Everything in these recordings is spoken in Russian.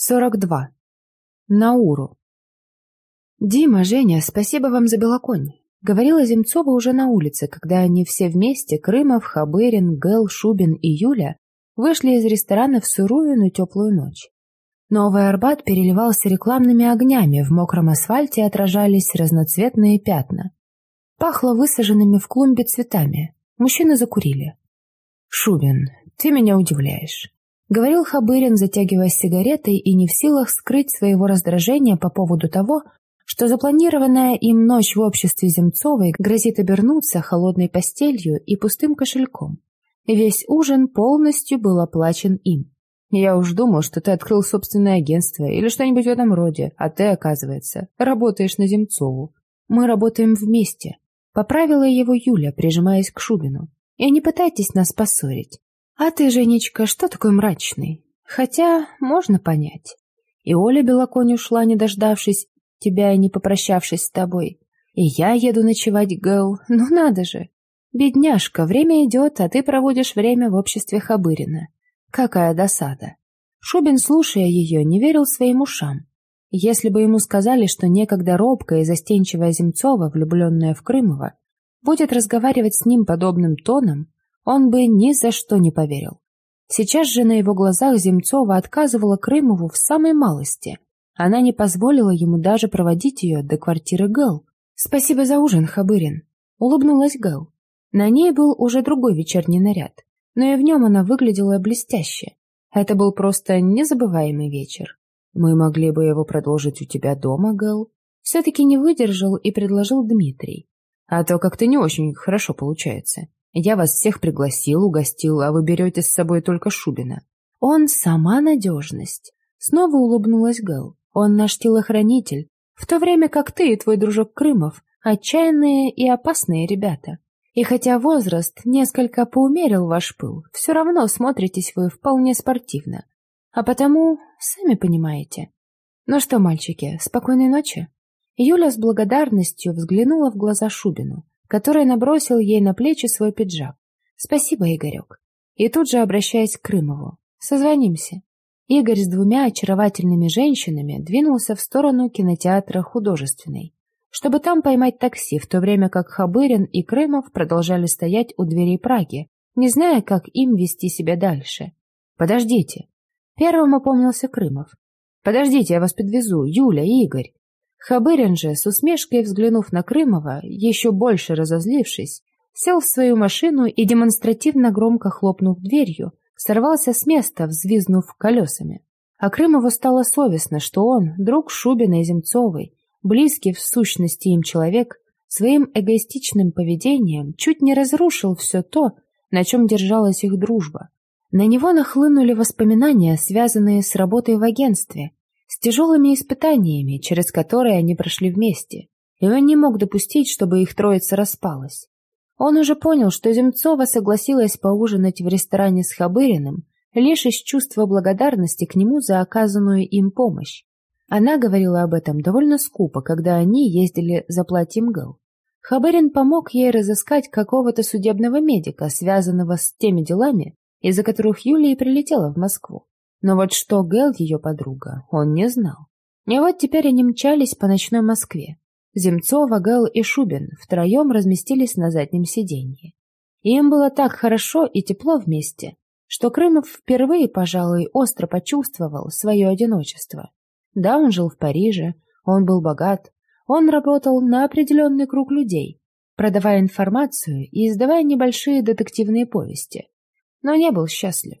42. Науру. «Дима, Женя, спасибо вам за белоконь», — говорила Земцова уже на улице, когда они все вместе, Крымов, Хабырин, Гэл, Шубин и Юля, вышли из ресторана в сырую, но теплую ночь. Новый Арбат переливался рекламными огнями, в мокром асфальте отражались разноцветные пятна. Пахло высаженными в клумбе цветами. Мужчины закурили. «Шубин, ты меня удивляешь. — говорил Хабырин, затягиваясь сигаретой и не в силах скрыть своего раздражения по поводу того, что запланированная им ночь в обществе Земцовой грозит обернуться холодной постелью и пустым кошельком. Весь ужин полностью был оплачен им. «Я уж думал, что ты открыл собственное агентство или что-нибудь в этом роде, а ты, оказывается, работаешь на Земцову. Мы работаем вместе», — поправила его Юля, прижимаясь к Шубину. «И не пытайтесь нас поссорить. А ты, Женечка, что такой мрачный? Хотя можно понять. И Оля Белоконь ушла, не дождавшись тебя и не попрощавшись с тобой. И я еду ночевать, Гэл. Ну надо же. Бедняжка, время идет, а ты проводишь время в обществе Хабырина. Какая досада. Шубин, слушая ее, не верил своим ушам. Если бы ему сказали, что некогда робкая и застенчивая Земцова, влюбленная в Крымова, будет разговаривать с ним подобным тоном, он бы ни за что не поверил. Сейчас же на его глазах Земцова отказывала Крымову в самой малости. Она не позволила ему даже проводить ее до квартиры Гэл. «Спасибо за ужин, Хабырин», — улыбнулась Гэл. На ней был уже другой вечерний наряд, но и в нем она выглядела блестяще. Это был просто незабываемый вечер. Мы могли бы его продолжить у тебя дома, Гэл. Все-таки не выдержал и предложил Дмитрий. А то как-то не очень хорошо получается. Я вас всех пригласил, угостил, а вы берете с собой только Шубина. Он сама надежность. Снова улыбнулась Гэл. Он наш телохранитель, в то время как ты и твой дружок Крымов отчаянные и опасные ребята. И хотя возраст несколько поумерил ваш пыл, все равно смотритесь вы вполне спортивно. А потому, сами понимаете. Ну что, мальчики, спокойной ночи. Юля с благодарностью взглянула в глаза Шубину который набросил ей на плечи свой пиджак. «Спасибо, Игорек». И тут же обращаясь к Крымову. «Созвонимся». Игорь с двумя очаровательными женщинами двинулся в сторону кинотеатра художественной, чтобы там поймать такси, в то время как Хабырин и Крымов продолжали стоять у дверей Праги, не зная, как им вести себя дальше. «Подождите!» Первым опомнился Крымов. «Подождите, я вас подвезу, Юля, Игорь!» Хабырин же, с усмешкой взглянув на Крымова, еще больше разозлившись, сел в свою машину и, демонстративно громко хлопнув дверью, сорвался с места, взвизнув колесами. А Крымову стало совестно, что он, друг Шубина и Земцовой, близкий в сущности им человек, своим эгоистичным поведением чуть не разрушил все то, на чем держалась их дружба. На него нахлынули воспоминания, связанные с работой в агентстве, с тяжелыми испытаниями, через которые они прошли вместе, и он не мог допустить, чтобы их троица распалась. Он уже понял, что Земцова согласилась поужинать в ресторане с Хабыриным лишь из чувства благодарности к нему за оказанную им помощь. Она говорила об этом довольно скупо, когда они ездили за платьем Гэл. Хабырин помог ей разыскать какого-то судебного медика, связанного с теми делами, из-за которых Юлия прилетела в Москву. Но вот что Гэл, ее подруга, он не знал. И вот теперь они мчались по ночной Москве. Земцова, Гэл и Шубин втроем разместились на заднем сиденье. И им было так хорошо и тепло вместе, что Крымов впервые, пожалуй, остро почувствовал свое одиночество. Да, он жил в Париже, он был богат, он работал на определенный круг людей, продавая информацию и издавая небольшие детективные повести, но не был счастлив.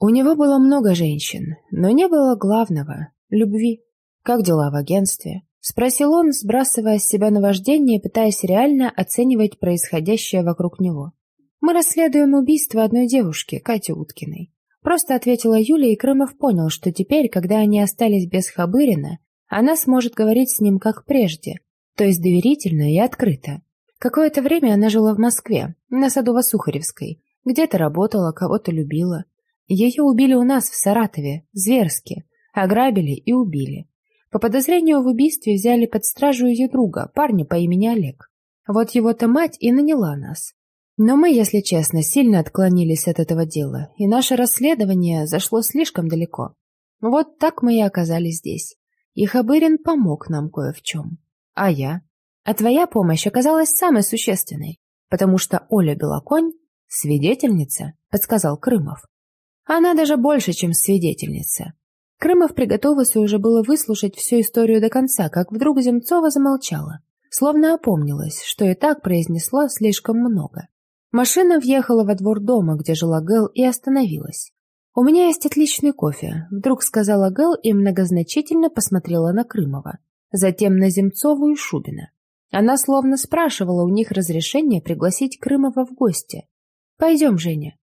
У него было много женщин, но не было главного — любви. «Как дела в агентстве?» — спросил он, сбрасывая с себя наваждение, пытаясь реально оценивать происходящее вокруг него. «Мы расследуем убийство одной девушки, Кати Уткиной». Просто ответила Юля, и Крымов понял, что теперь, когда они остались без Хабырина, она сможет говорить с ним как прежде, то есть доверительно и открыто. Какое-то время она жила в Москве, на Садово-Сухаревской, где-то работала, кого-то любила. Ее убили у нас в Саратове, зверски, ограбили и убили. По подозрению в убийстве взяли под стражу ее друга, парня по имени Олег. Вот его-то мать и наняла нас. Но мы, если честно, сильно отклонились от этого дела, и наше расследование зашло слишком далеко. Вот так мы и оказались здесь. И Хабырин помог нам кое в чем. А я? А твоя помощь оказалась самой существенной, потому что Оля Белоконь — свидетельница, подсказал Крымов. Она даже больше, чем свидетельница. Крымов приготовился уже было выслушать всю историю до конца, как вдруг Земцова замолчала, словно опомнилась, что и так произнесла слишком много. Машина въехала во двор дома, где жила Гэл, и остановилась. «У меня есть отличный кофе», — вдруг сказала Гэл и многозначительно посмотрела на Крымова, затем на Земцову и Шубина. Она словно спрашивала у них разрешения пригласить Крымова в гости. «Пойдем, Женя».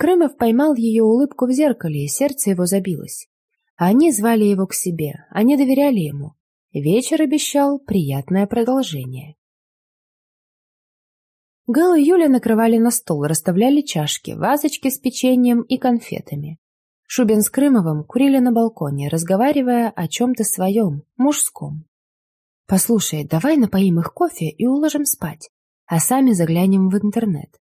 Крымов поймал ее улыбку в зеркале, и сердце его забилось. Они звали его к себе, они доверяли ему. Вечер обещал приятное продолжение. Гал и Юля накрывали на стол, расставляли чашки, вазочки с печеньем и конфетами. Шубин с Крымовым курили на балконе, разговаривая о чем-то своем, мужском. «Послушай, давай напоим их кофе и уложим спать, а сами заглянем в интернет.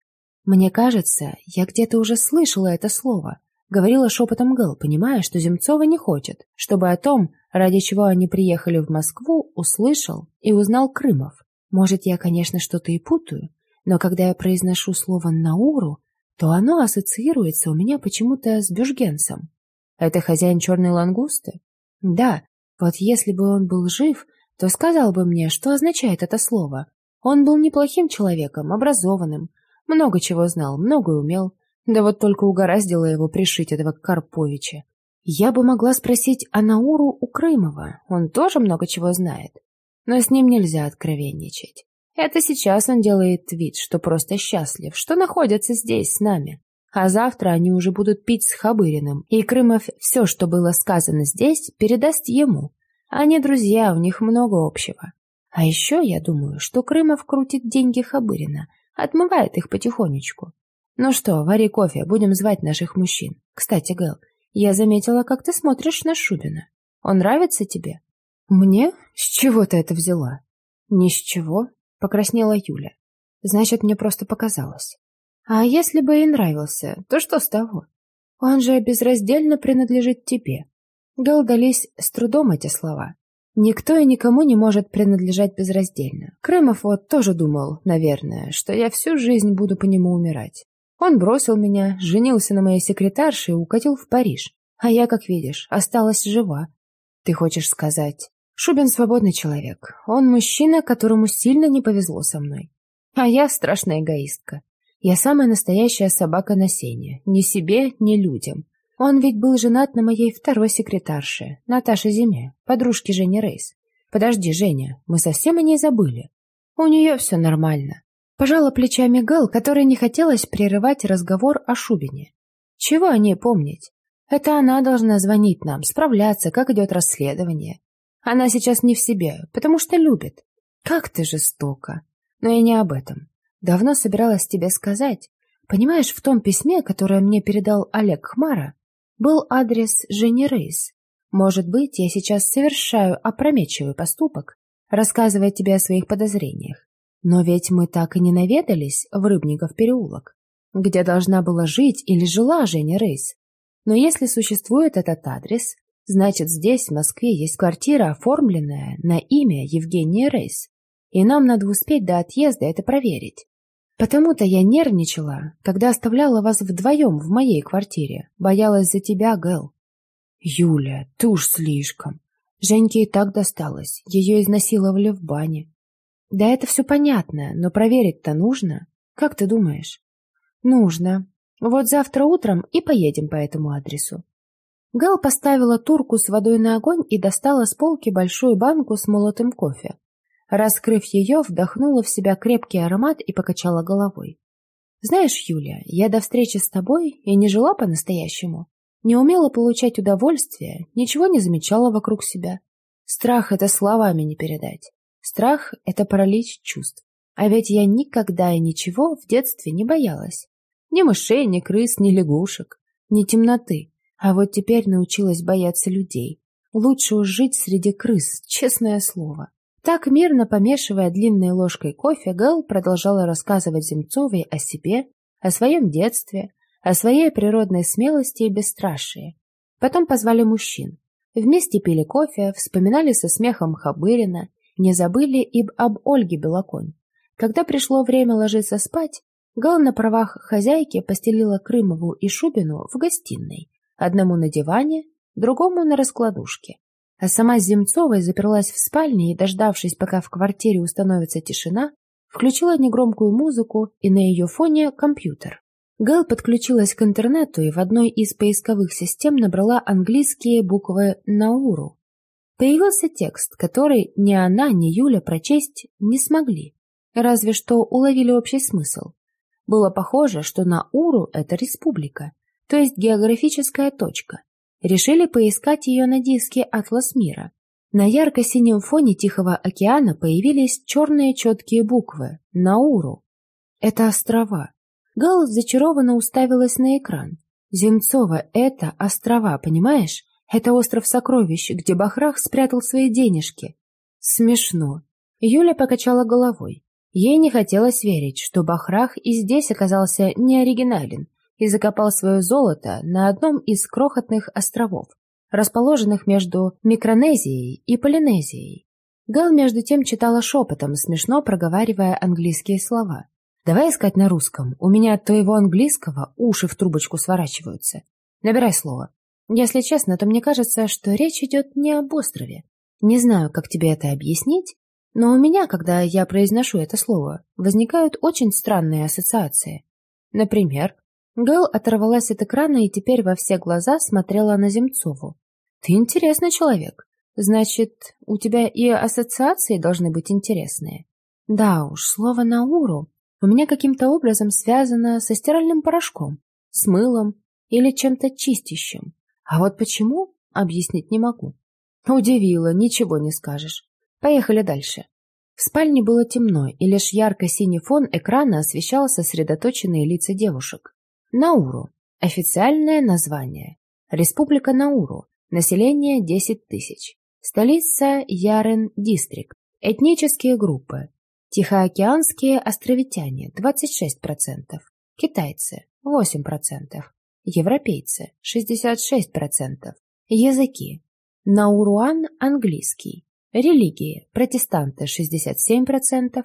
Мне кажется, я где-то уже слышала это слово, Говорила шепотом Гэл, понимая, что Земцова не хочет, чтобы о том, ради чего они приехали в Москву, услышал и узнал Крымов. Может, я, конечно, что-то и путаю, но когда я произношу слово «науру», то оно ассоциируется у меня почему-то с бюжгенцем. Это хозяин черной лангусты? Да, вот если бы он был жив, то сказал бы мне, что означает это слово. Он был неплохим человеком, образованным, много чего знал, многое умел, да вот только угораздило его пришить этого Карповича. Я бы могла спросить о Науру у Крымова, он тоже много чего знает. Но с ним нельзя откровенничать. Это сейчас он делает вид, что просто счастлив, что находится здесь с нами. А завтра они уже будут пить с Хабыриным, и Крымов все, что было сказано здесь, передаст ему. Они друзья, у них много общего. А еще я думаю, что Крымов крутит деньги Хабырина, отмывает их потихонечку. «Ну что, вари кофе, будем звать наших мужчин. Кстати, Гэл, я заметила, как ты смотришь на Шубина. Он нравится тебе?» «Мне? С чего ты это взяла?» «Ни с чего», — покраснела Юля. «Значит, мне просто показалось. А если бы и нравился, то что с того? Он же безраздельно принадлежит тебе». Гэл дались с трудом эти слова. Никто и никому не может принадлежать безраздельно. Крымов вот тоже думал, наверное, что я всю жизнь буду по нему умирать. Он бросил меня, женился на моей секретарше и укатил в Париж. А я, как видишь, осталась жива. Ты хочешь сказать? Шубин свободный человек. Он мужчина, которому сильно не повезло со мной. А я страшная эгоистка. Я самая настоящая собака на сене. Ни себе, ни людям. Он ведь был женат на моей второй секретарше, Наташе Зиме, подружке Жени Рейс. Подожди, Женя, мы совсем о ней забыли. У нее все нормально. Пожала плечами Гэл, которой не хотелось прерывать разговор о Шубине. Чего о ней помнить? Это она должна звонить нам, справляться, как идет расследование. Она сейчас не в себе, потому что любит. Как ты жестоко. Но я не об этом. Давно собиралась тебе сказать. Понимаешь, в том письме, которое мне передал Олег Хмара, был адрес Жени Рейс. Может быть, я сейчас совершаю опрометчивый поступок, рассказывая тебе о своих подозрениях. Но ведь мы так и не наведались в Рыбников переулок, где должна была жить или жила Женя Рейс. Но если существует этот адрес, значит здесь, в Москве, есть квартира, оформленная на имя Евгения Рейс. И нам надо успеть до отъезда это проверить. Потому-то я нервничала, когда оставляла вас вдвоем в моей квартире. Боялась за тебя, Гэл. Юля, ты уж слишком. Женьке и так досталось. Ее изнасиловали в бане. Да это все понятно, но проверить-то нужно. Как ты думаешь? Нужно. Вот завтра утром и поедем по этому адресу. Гал поставила турку с водой на огонь и достала с полки большую банку с молотым кофе. Раскрыв ее, вдохнула в себя крепкий аромат и покачала головой. «Знаешь, Юля, я до встречи с тобой и не жила по-настоящему. Не умела получать удовольствие, ничего не замечала вокруг себя. Страх — это словами не передать. Страх — это паралич чувств. А ведь я никогда и ничего в детстве не боялась. Ни мышей, ни крыс, ни лягушек, ни темноты. А вот теперь научилась бояться людей. Лучше уж жить среди крыс, честное слово. Так, мирно помешивая длинной ложкой кофе, Гэл продолжала рассказывать Земцовой о себе, о своем детстве, о своей природной смелости и бесстрашии. Потом позвали мужчин. Вместе пили кофе, вспоминали со смехом Хабырина, не забыли и об Ольге Белоконь. Когда пришло время ложиться спать, Гал на правах хозяйки постелила Крымову и Шубину в гостиной, одному на диване, другому на раскладушке. А сама с Земцовой заперлась в спальне и, дождавшись, пока в квартире установится тишина, включила негромкую музыку и на ее фоне компьютер. Гэл подключилась к интернету и в одной из поисковых систем набрала английские буквы «Науру». Появился текст, который ни она, ни Юля прочесть не смогли, разве что уловили общий смысл. Было похоже, что Науру — это республика, то есть географическая точка. Решили поискать ее на диске «Атлас мира». На ярко-синем фоне Тихого океана появились черные четкие буквы «Науру». Это острова. Гал зачарованно уставилась на экран. Земцова — это острова, понимаешь? Это остров сокровищ, где Бахрах спрятал свои денежки. Смешно. Юля покачала головой. Ей не хотелось верить, что Бахрах и здесь оказался не оригинален и закопал свое золото на одном из крохотных островов, расположенных между Микронезией и Полинезией. Гал между тем читала шепотом, смешно проговаривая английские слова. Давай искать на русском. У меня от твоего английского уши в трубочку сворачиваются. Набирай слово. Если честно, то мне кажется, что речь идет не об острове. Не знаю, как тебе это объяснить, но у меня, когда я произношу это слово, возникают очень странные ассоциации. Например, Гэл оторвалась от экрана и теперь во все глаза смотрела на Земцову. «Ты интересный человек. Значит, у тебя и ассоциации должны быть интересные». «Да уж, слово «науру» у меня каким-то образом связано со стиральным порошком, с мылом или чем-то чистящим. А вот почему, объяснить не могу. Удивило, ничего не скажешь. Поехали дальше. В спальне было темно, и лишь ярко-синий фон экрана освещал сосредоточенные лица девушек. Науру. Официальное название. Республика Науру. Население 10 тысяч. Столица Ярен-Дистрикт. Этнические группы. Тихоокеанские островитяне – 26%, китайцы – 8%, европейцы – 66%, языки – науруан – английский, религии – протестанты – 67%,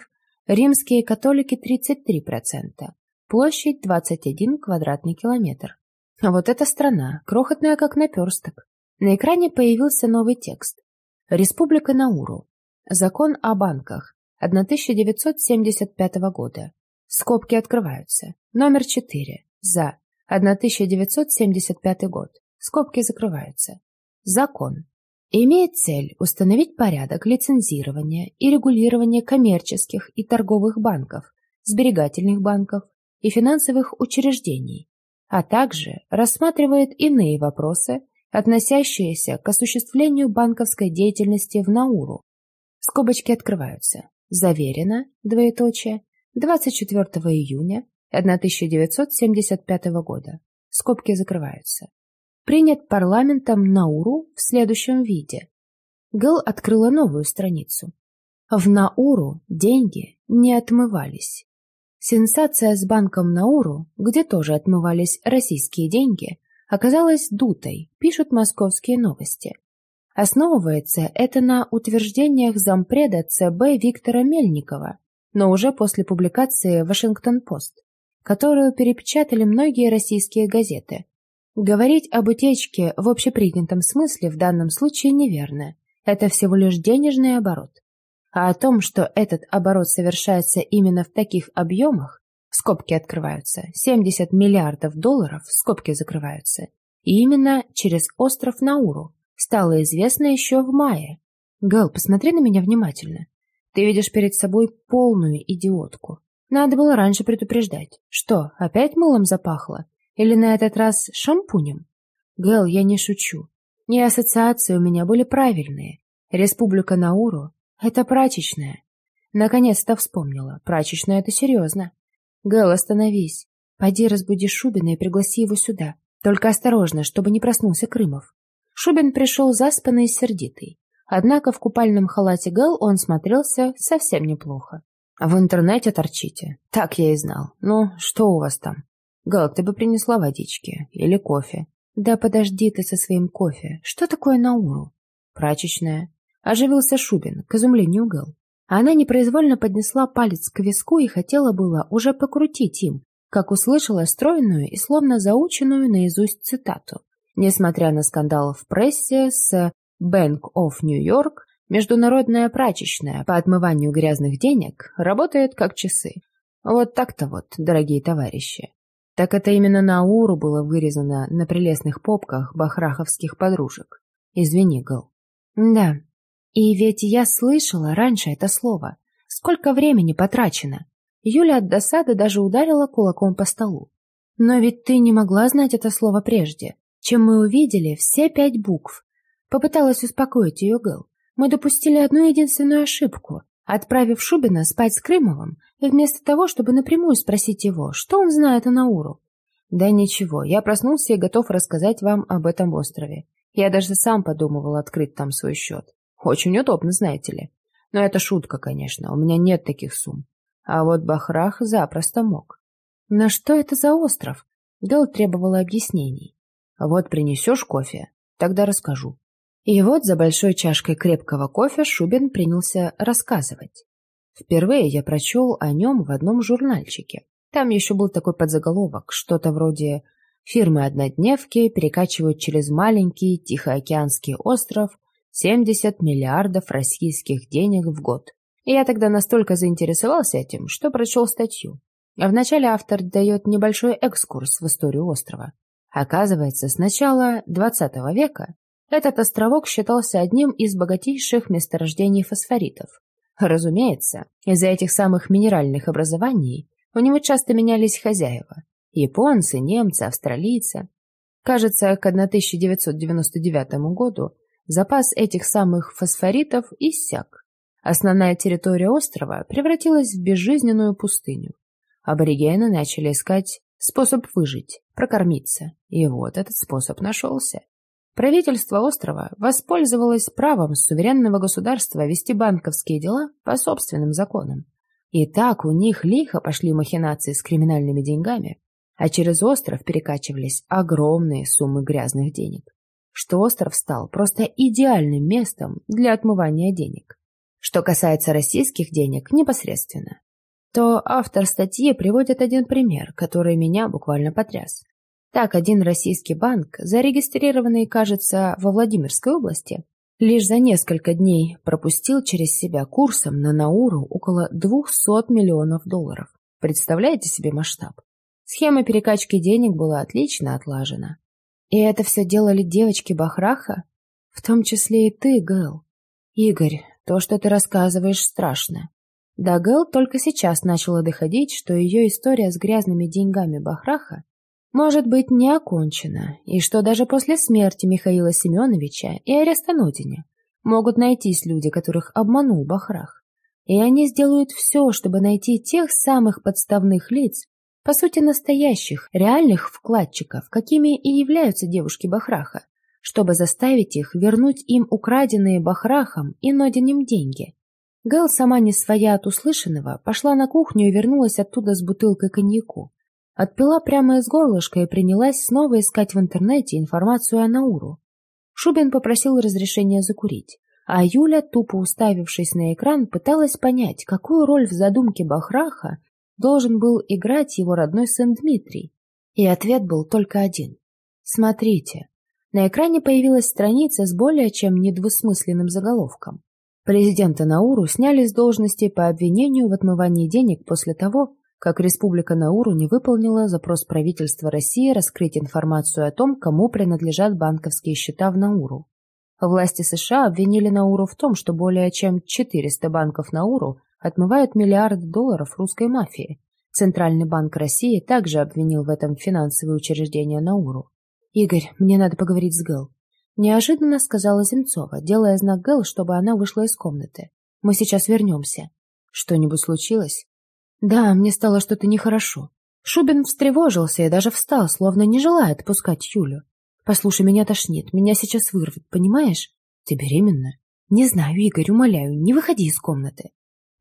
римские католики – 33%, площадь 21 квадратный километр. Вот эта страна, крохотная как наперсток. На экране появился новый текст. Республика Науру. Закон о банках. 1975 года. Скобки открываются. Номер 4. За. 1975 год. Скобки закрываются. Закон. Имеет цель установить порядок лицензирования и регулирования коммерческих и торговых банков, сберегательных банков и финансовых учреждений, а также рассматривает иные вопросы, относящиеся к осуществлению банковской деятельности в Науру. Скобочки открываются. Заверено, двоеточие, 24 июня 1975 года. Скобки закрываются. Принят парламентом Науру в следующем виде. Гэл открыла новую страницу. В Науру деньги не отмывались. Сенсация с банком Науру, где тоже отмывались российские деньги, оказалась дутой, пишут московские новости. Основывается это на утверждениях зампреда ЦБ Виктора Мельникова, но уже после публикации «Вашингтон-Пост», которую перепечатали многие российские газеты. Говорить об утечке в общепринятом смысле в данном случае неверно. Это всего лишь денежный оборот. А о том, что этот оборот совершается именно в таких объемах, скобки открываются, 70 миллиардов долларов, скобки закрываются, и именно через остров Науру, стало известно еще в мае. Гэл, посмотри на меня внимательно. Ты видишь перед собой полную идиотку. Надо было раньше предупреждать. Что, опять мылом запахло? Или на этот раз шампунем? Гэл, я не шучу. Не ассоциации у меня были правильные. Республика Науру — это прачечная. Наконец-то вспомнила. Прачечная — это серьезно. Гэл, остановись. Пойди разбуди Шубина и пригласи его сюда. Только осторожно, чтобы не проснулся Крымов. Шубин пришел заспанный и сердитый. Однако в купальном халате Гэл он смотрелся совсем неплохо. «В интернете торчите?» «Так я и знал. Ну, что у вас там?» «Гэл, ты бы принесла водички или кофе. Да подожди ты со своим кофе. Что такое Науру? Прачечная. Оживился Шубин, к изумлению Гэл. Она непроизвольно поднесла палец к виску и хотела было уже покрутить им, как услышала стройную и словно заученную наизусть цитату. Несмотря на скандал в прессе с Bank of New York, международная прачечная по отмыванию грязных денег работает как часы. Вот так-то вот, дорогие товарищи. Так это именно на Уру было вырезано на прелестных попках бахраховских подружек. Извини, Гэл. Да, и ведь я слышала раньше это слово. Сколько времени потрачено. Юля от досады даже ударила кулаком по столу. Но ведь ты не могла знать это слово прежде, чем мы увидели все пять букв. Попыталась успокоить ее Гэл. Мы допустили одну единственную ошибку, отправив Шубина спать с Крымовым, вместо того, чтобы напрямую спросить его, что он знает о Науру. Да ничего, я проснулся и готов рассказать вам об этом острове. Я даже сам подумывал открыть там свой счет. Очень удобно, знаете ли. Но это шутка, конечно, у меня нет таких сумм. А вот Бахрах запросто мог. На что это за остров? Гэл требовала объяснений. Вот принесешь кофе, тогда расскажу. И вот за большой чашкой крепкого кофе Шубин принялся рассказывать. Впервые я прочел о нем в одном журнальчике. Там еще был такой подзаголовок, что-то вроде «Фирмы-однодневки перекачивают через маленький Тихоокеанский остров 70 миллиардов российских денег в год». И я тогда настолько заинтересовался этим, что прочел статью. А вначале автор дает небольшой экскурс в историю острова. Оказывается, с начала XX века этот островок считался одним из богатейших месторождений фосфоритов. Разумеется, из-за этих самых минеральных образований у него часто менялись хозяева. Японцы, немцы, австралийцы. Кажется, к 1999 году запас этих самых фосфоритов иссяк. Основная территория острова превратилась в безжизненную пустыню. Аборигены начали искать способ выжить, прокормиться. И вот этот способ нашелся. Правительство острова воспользовалось правом суверенного государства вести банковские дела по собственным законам. И так у них лихо пошли махинации с криминальными деньгами, а через остров перекачивались огромные суммы грязных денег, что остров стал просто идеальным местом для отмывания денег. Что касается российских денег непосредственно, то автор статьи приводит один пример, который меня буквально потряс. Так, один российский банк, зарегистрированный, кажется, во Владимирской области, лишь за несколько дней пропустил через себя курсом на Науру около 200 миллионов долларов. Представляете себе масштаб? Схема перекачки денег была отлично отлажена. И это все делали девочки Бахраха? В том числе и ты, Гэл. Игорь, то, что ты рассказываешь, страшно. Да Гэл только сейчас начала доходить, что ее история с грязными деньгами Бахраха может быть не окончена, и что даже после смерти Михаила Семеновича и ареста Нодиня могут найтись люди, которых обманул Бахрах. И они сделают все, чтобы найти тех самых подставных лиц, по сути настоящих, реальных вкладчиков, какими и являются девушки Бахраха, чтобы заставить их вернуть им украденные Бахрахом и Нодинем деньги. Гэл, сама не своя от услышанного, пошла на кухню и вернулась оттуда с бутылкой коньяку. Отпила прямо из горлышка и принялась снова искать в интернете информацию о Науру. Шубин попросил разрешения закурить, а Юля, тупо уставившись на экран, пыталась понять, какую роль в задумке Бахраха должен был играть его родной сын Дмитрий. И ответ был только один. Смотрите. На экране появилась страница с более чем недвусмысленным заголовком. Президента Науру сняли с должности по обвинению в отмывании денег после того, как Республика Науру не выполнила запрос правительства России раскрыть информацию о том, кому принадлежат банковские счета в Науру. Власти США обвинили Науру в том, что более чем 400 банков Науру отмывают миллиарды долларов русской мафии. Центральный банк России также обвинил в этом финансовые учреждения Науру. «Игорь, мне надо поговорить с Гэл», — неожиданно сказала Земцова, делая знак Гэл, чтобы она вышла из комнаты. «Мы сейчас вернемся». «Что-нибудь случилось?» Да, мне стало что-то нехорошо. Шубин встревожился и даже встал, словно не желая отпускать Юлю. «Послушай, меня тошнит, меня сейчас вырвет, понимаешь? Ты беременна?» «Не знаю, Игорь, умоляю, не выходи из комнаты».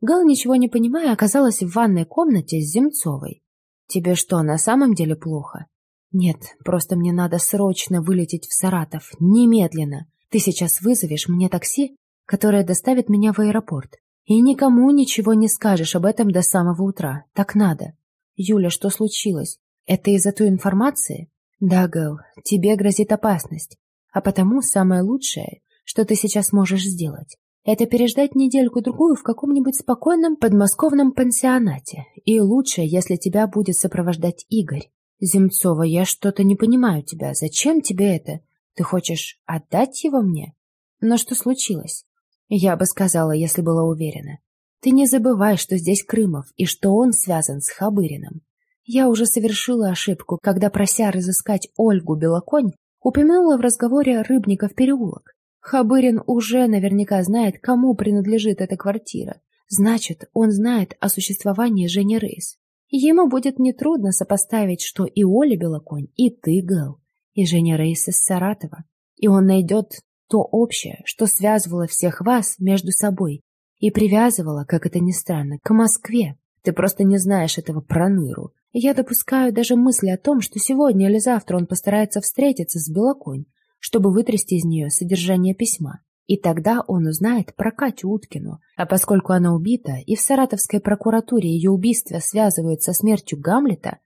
Гал, ничего не понимая, оказалась в ванной комнате с Земцовой. «Тебе что, на самом деле плохо?» Нет, просто мне надо срочно вылететь в Саратов. Немедленно. Ты сейчас вызовешь мне такси, которое доставит меня в аэропорт. И никому ничего не скажешь об этом до самого утра. Так надо. Юля, что случилось? Это из-за той информации? Да, Гэл, тебе грозит опасность. А потому самое лучшее, что ты сейчас можешь сделать, это переждать недельку-другую в каком-нибудь спокойном подмосковном пансионате. И лучше, если тебя будет сопровождать Игорь. Земцова, я что-то не понимаю тебя. Зачем тебе это? Ты хочешь отдать его мне? Но что случилось? Я бы сказала, если была уверена. Ты не забывай, что здесь Крымов и что он связан с Хабыриным. Я уже совершила ошибку, когда, прося разыскать Ольгу Белоконь, упомянула в разговоре Рыбников переулок. Хабырин уже наверняка знает, кому принадлежит эта квартира. Значит, он знает о существовании Жени Рейс. Ему будет нетрудно сопоставить, что и Оля Белоконь, и ты, Гэл, и Женя Рейс из Саратова. И он найдет то общее, что связывало всех вас между собой и привязывало, как это ни странно, к Москве. Ты просто не знаешь этого проныру. Я допускаю даже мысли о том, что сегодня или завтра он постарается встретиться с Белоконь, чтобы вытрясти из нее содержание письма. И тогда он узнает про Катю Уткину. А поскольку она убита, и в Саратовской прокуратуре ее убийство связывают со смертью Гамлета,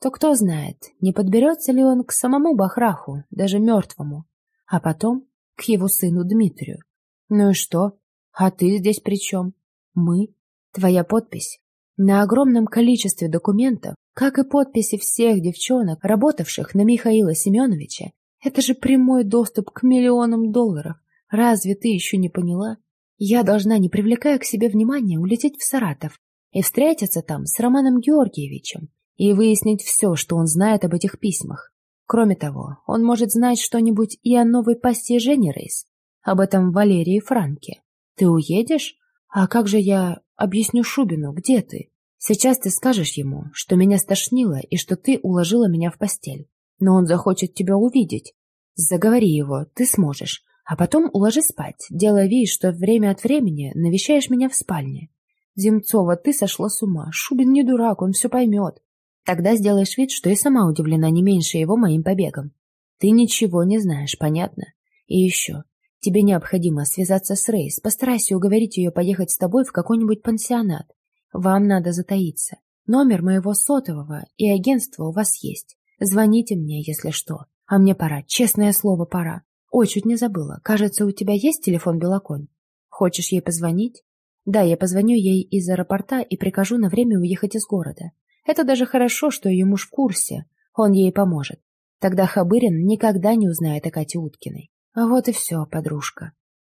то кто знает, не подберется ли он к самому Бахраху, даже мертвому, а потом к его сыну Дмитрию. Ну и что? А ты здесь при чем? Мы? Твоя подпись? На огромном количестве документов, как и подписи всех девчонок, работавших на Михаила Семеновича, это же прямой доступ к миллионам долларов. Разве ты еще не поняла? Я должна, не привлекая к себе внимания, улететь в Саратов и встретиться там с Романом Георгиевичем и выяснить все, что он знает об этих письмах. Кроме того, он может знать что-нибудь и о новой пасте Жени Рейс, об этом Валерии Франке. Ты уедешь? А как же я объясню Шубину, где ты? Сейчас ты скажешь ему, что меня стошнило и что ты уложила меня в постель но он захочет тебя увидеть. Заговори его, ты сможешь, а потом уложи спать, делая вид, что время от времени навещаешь меня в спальне. Земцова, ты сошла с ума, Шубин не дурак, он все поймет. Тогда сделаешь вид, что и сама удивлена не меньше его моим побегом. Ты ничего не знаешь, понятно? И еще, тебе необходимо связаться с Рейс, постарайся уговорить ее поехать с тобой в какой-нибудь пансионат. Вам надо затаиться. Номер моего сотового и агентства у вас есть. Звоните мне, если что. А мне пора, честное слово, пора. Ой, чуть не забыла. Кажется, у тебя есть телефон Белоконь? Хочешь ей позвонить? Да, я позвоню ей из аэропорта и прикажу на время уехать из города. Это даже хорошо, что ее муж в курсе. Он ей поможет. Тогда Хабырин никогда не узнает о Кате Уткиной. А вот и все, подружка.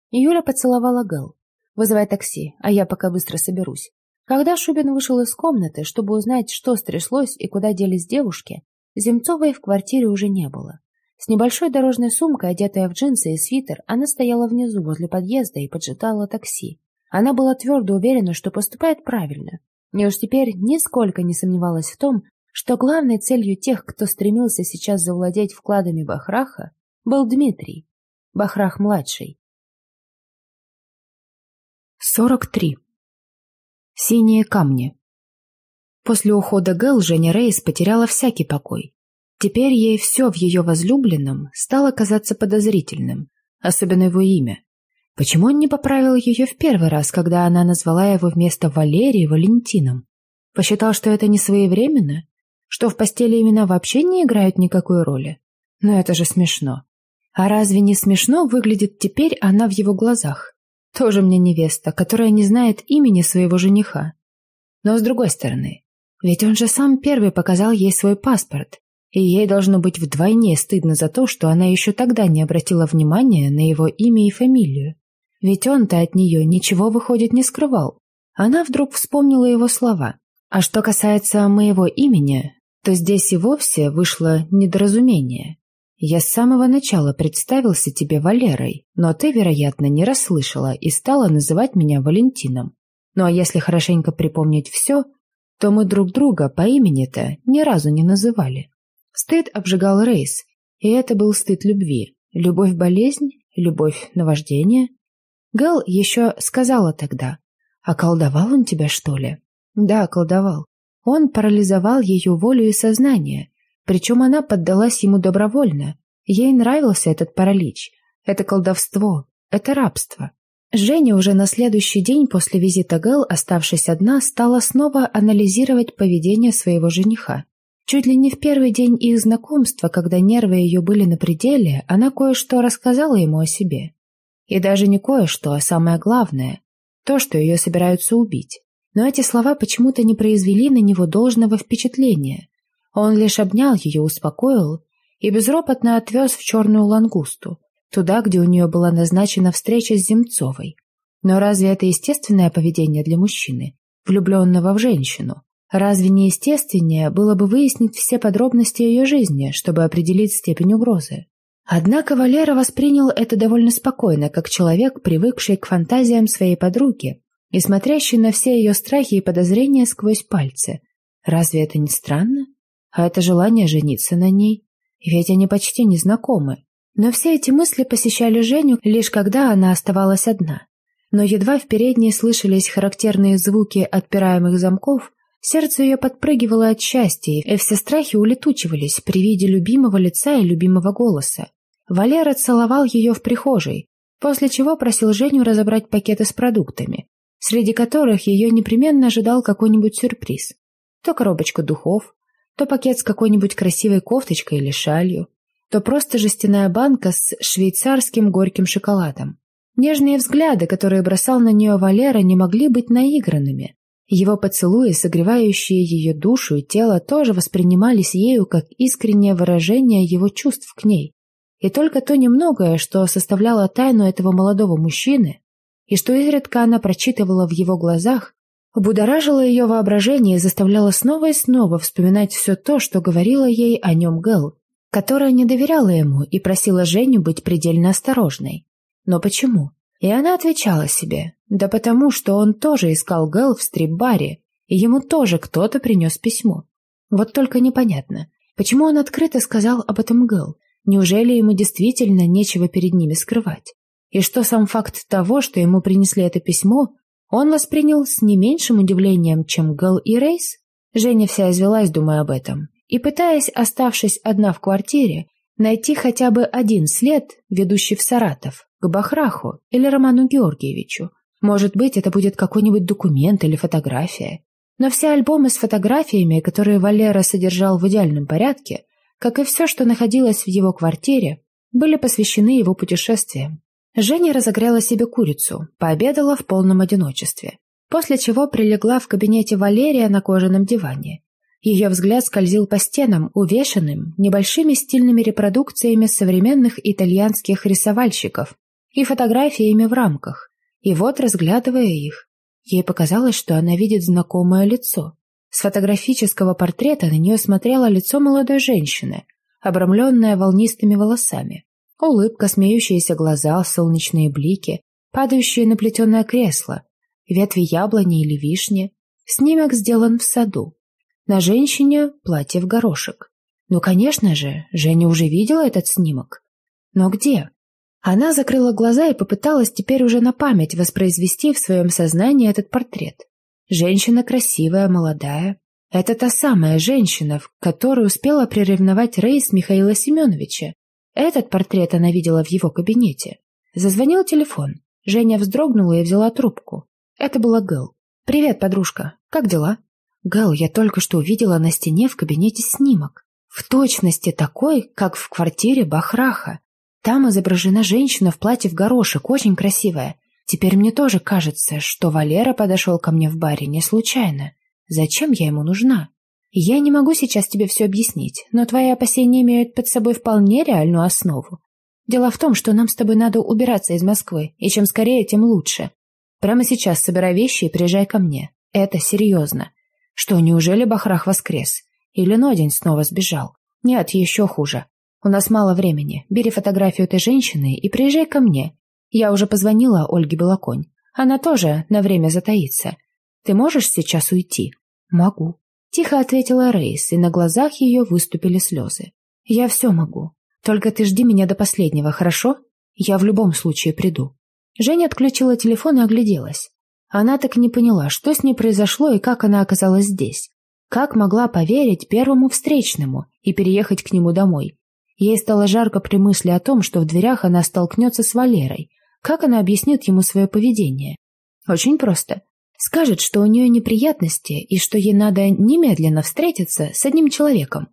Юля поцеловала Гэл. «Вызывай такси, а я пока быстро соберусь». Когда Шубин вышел из комнаты, чтобы узнать, что стряслось и куда делись девушки, Земцовой в квартире уже не было. С небольшой дорожной сумкой, одетая в джинсы и свитер, она стояла внизу возле подъезда и поджидала такси. Она была твердо уверена, что поступает правильно. И уж теперь нисколько не сомневалась в том, что главной целью тех, кто стремился сейчас завладеть вкладами Бахраха, был Дмитрий, Бахрах-младший. 43. Синие камни. После ухода Гэл Женя Рейс потеряла всякий покой. Теперь ей все в ее возлюбленном стало казаться подозрительным, особенно его имя. Почему он не поправил ее в первый раз, когда она назвала его вместо Валерии Валентином? Посчитал, что это не своевременно? Что в постели имена вообще не играют никакой роли? Но это же смешно. А разве не смешно выглядит теперь она в его глазах? Тоже мне невеста, которая не знает имени своего жениха. Но с другой стороны, ведь он же сам первый показал ей свой паспорт, и ей должно быть вдвойне стыдно за то, что она еще тогда не обратила внимания на его имя и фамилию. Ведь он-то от нее ничего, выходит, не скрывал. Она вдруг вспомнила его слова. А что касается моего имени, то здесь и вовсе вышло недоразумение. Я с самого начала представился тебе Валерой, но ты, вероятно, не расслышала и стала называть меня Валентином. Ну а если хорошенько припомнить все, то мы друг друга по имени-то ни разу не называли. Стыд обжигал Рейс, и это был стыд любви. Любовь-болезнь, любовь-наваждение. Гэл еще сказала тогда, «А колдовал он тебя, что ли?» «Да, колдовал. Он парализовал ее волю и сознание, Причем она поддалась ему добровольно. Ей нравился этот паралич. Это колдовство. Это рабство. Женя уже на следующий день после визита Гэл, оставшись одна, стала снова анализировать поведение своего жениха. Чуть ли не в первый день их знакомства, когда нервы ее были на пределе, она кое-что рассказала ему о себе. И даже не кое-что, а самое главное – то, что ее собираются убить. Но эти слова почему-то не произвели на него должного впечатления. Он лишь обнял ее, успокоил и безропотно отвез в черную лангусту, туда, где у нее была назначена встреча с Земцовой. Но разве это естественное поведение для мужчины, влюбленного в женщину? Разве не естественнее было бы выяснить все подробности ее жизни, чтобы определить степень угрозы? Однако Валера воспринял это довольно спокойно, как человек, привыкший к фантазиям своей подруги и смотрящий на все ее страхи и подозрения сквозь пальцы. Разве это не странно? А это желание жениться на ней? Ведь они почти не знакомы. Но все эти мысли посещали Женю лишь когда она оставалась одна. Но едва в передней слышались характерные звуки отпираемых замков, Сердце ее подпрыгивало от счастья, и все страхи улетучивались при виде любимого лица и любимого голоса. Валера целовал ее в прихожей, после чего просил Женю разобрать пакеты с продуктами, среди которых ее непременно ожидал какой-нибудь сюрприз. То коробочка духов, то пакет с какой-нибудь красивой кофточкой или шалью, то просто жестяная банка с швейцарским горьким шоколадом. Нежные взгляды, которые бросал на нее Валера, не могли быть наигранными. Его поцелуи, согревающие ее душу и тело, тоже воспринимались ею как искреннее выражение его чувств к ней. И только то немногое, что составляло тайну этого молодого мужчины, и что изредка она прочитывала в его глазах, будоражило ее воображение и заставляло снова и снова вспоминать все то, что говорила ей о нем Гэл, которая не доверяла ему и просила Женю быть предельно осторожной. Но почему? И она отвечала себе, да потому, что он тоже искал Гэл в стрип-баре, и ему тоже кто-то принес письмо. Вот только непонятно, почему он открыто сказал об этом Гэл, неужели ему действительно нечего перед ними скрывать? И что сам факт того, что ему принесли это письмо, он воспринял с не меньшим удивлением, чем Гэл и Рейс? Женя вся извелась, думая об этом, и пытаясь, оставшись одна в квартире, найти хотя бы один след, ведущий в Саратов, к Бахраху или Роману Георгиевичу. Может быть, это будет какой-нибудь документ или фотография. Но все альбомы с фотографиями, которые Валера содержал в идеальном порядке, как и все, что находилось в его квартире, были посвящены его путешествиям. Женя разогрела себе курицу, пообедала в полном одиночестве, после чего прилегла в кабинете Валерия на кожаном диване ее взгляд скользил по стенам, увешанным небольшими стильными репродукциями современных итальянских рисовальщиков и фотографиями в рамках. И вот, разглядывая их, ей показалось, что она видит знакомое лицо. С фотографического портрета на нее смотрело лицо молодой женщины, обрамленное волнистыми волосами. Улыбка, смеющиеся глаза, солнечные блики, падающие на плетеное кресло, ветви яблони или вишни. Снимок сделан в саду. На женщине платье в горошек. Ну, конечно же, Женя уже видела этот снимок. Но где? Она закрыла глаза и попыталась теперь уже на память воспроизвести в своем сознании этот портрет. Женщина красивая, молодая. Это та самая женщина, в которой успела приревновать Рейс Михаила Семеновича. Этот портрет она видела в его кабинете. Зазвонил телефон. Женя вздрогнула и взяла трубку. Это была Гэл. «Привет, подружка. Как дела?» Гэл, я только что увидела на стене в кабинете снимок. В точности такой, как в квартире Бахраха. Там изображена женщина в платье в горошек, очень красивая. Теперь мне тоже кажется, что Валера подошел ко мне в баре не случайно. Зачем я ему нужна? Я не могу сейчас тебе все объяснить, но твои опасения имеют под собой вполне реальную основу. Дело в том, что нам с тобой надо убираться из Москвы, и чем скорее, тем лучше. Прямо сейчас собирай вещи и приезжай ко мне. Это серьезно. Что, неужели Бахрах воскрес? Или Нодень снова сбежал? Нет, еще хуже. У нас мало времени. Бери фотографию этой женщины и приезжай ко мне. Я уже позвонила Ольге Белоконь. Она тоже на время затаится. Ты можешь сейчас уйти? Могу. Тихо ответила Рейс, и на глазах ее выступили слезы. Я все могу. Только ты жди меня до последнего, хорошо? Я в любом случае приду. Женя отключила телефон и огляделась. Она так не поняла, что с ней произошло и как она оказалась здесь. Как могла поверить первому встречному и переехать к нему домой? Ей стало жарко при мысли о том, что в дверях она столкнется с Валерой. Как она объяснит ему свое поведение? Очень просто. Скажет, что у нее неприятности и что ей надо немедленно встретиться с одним человеком.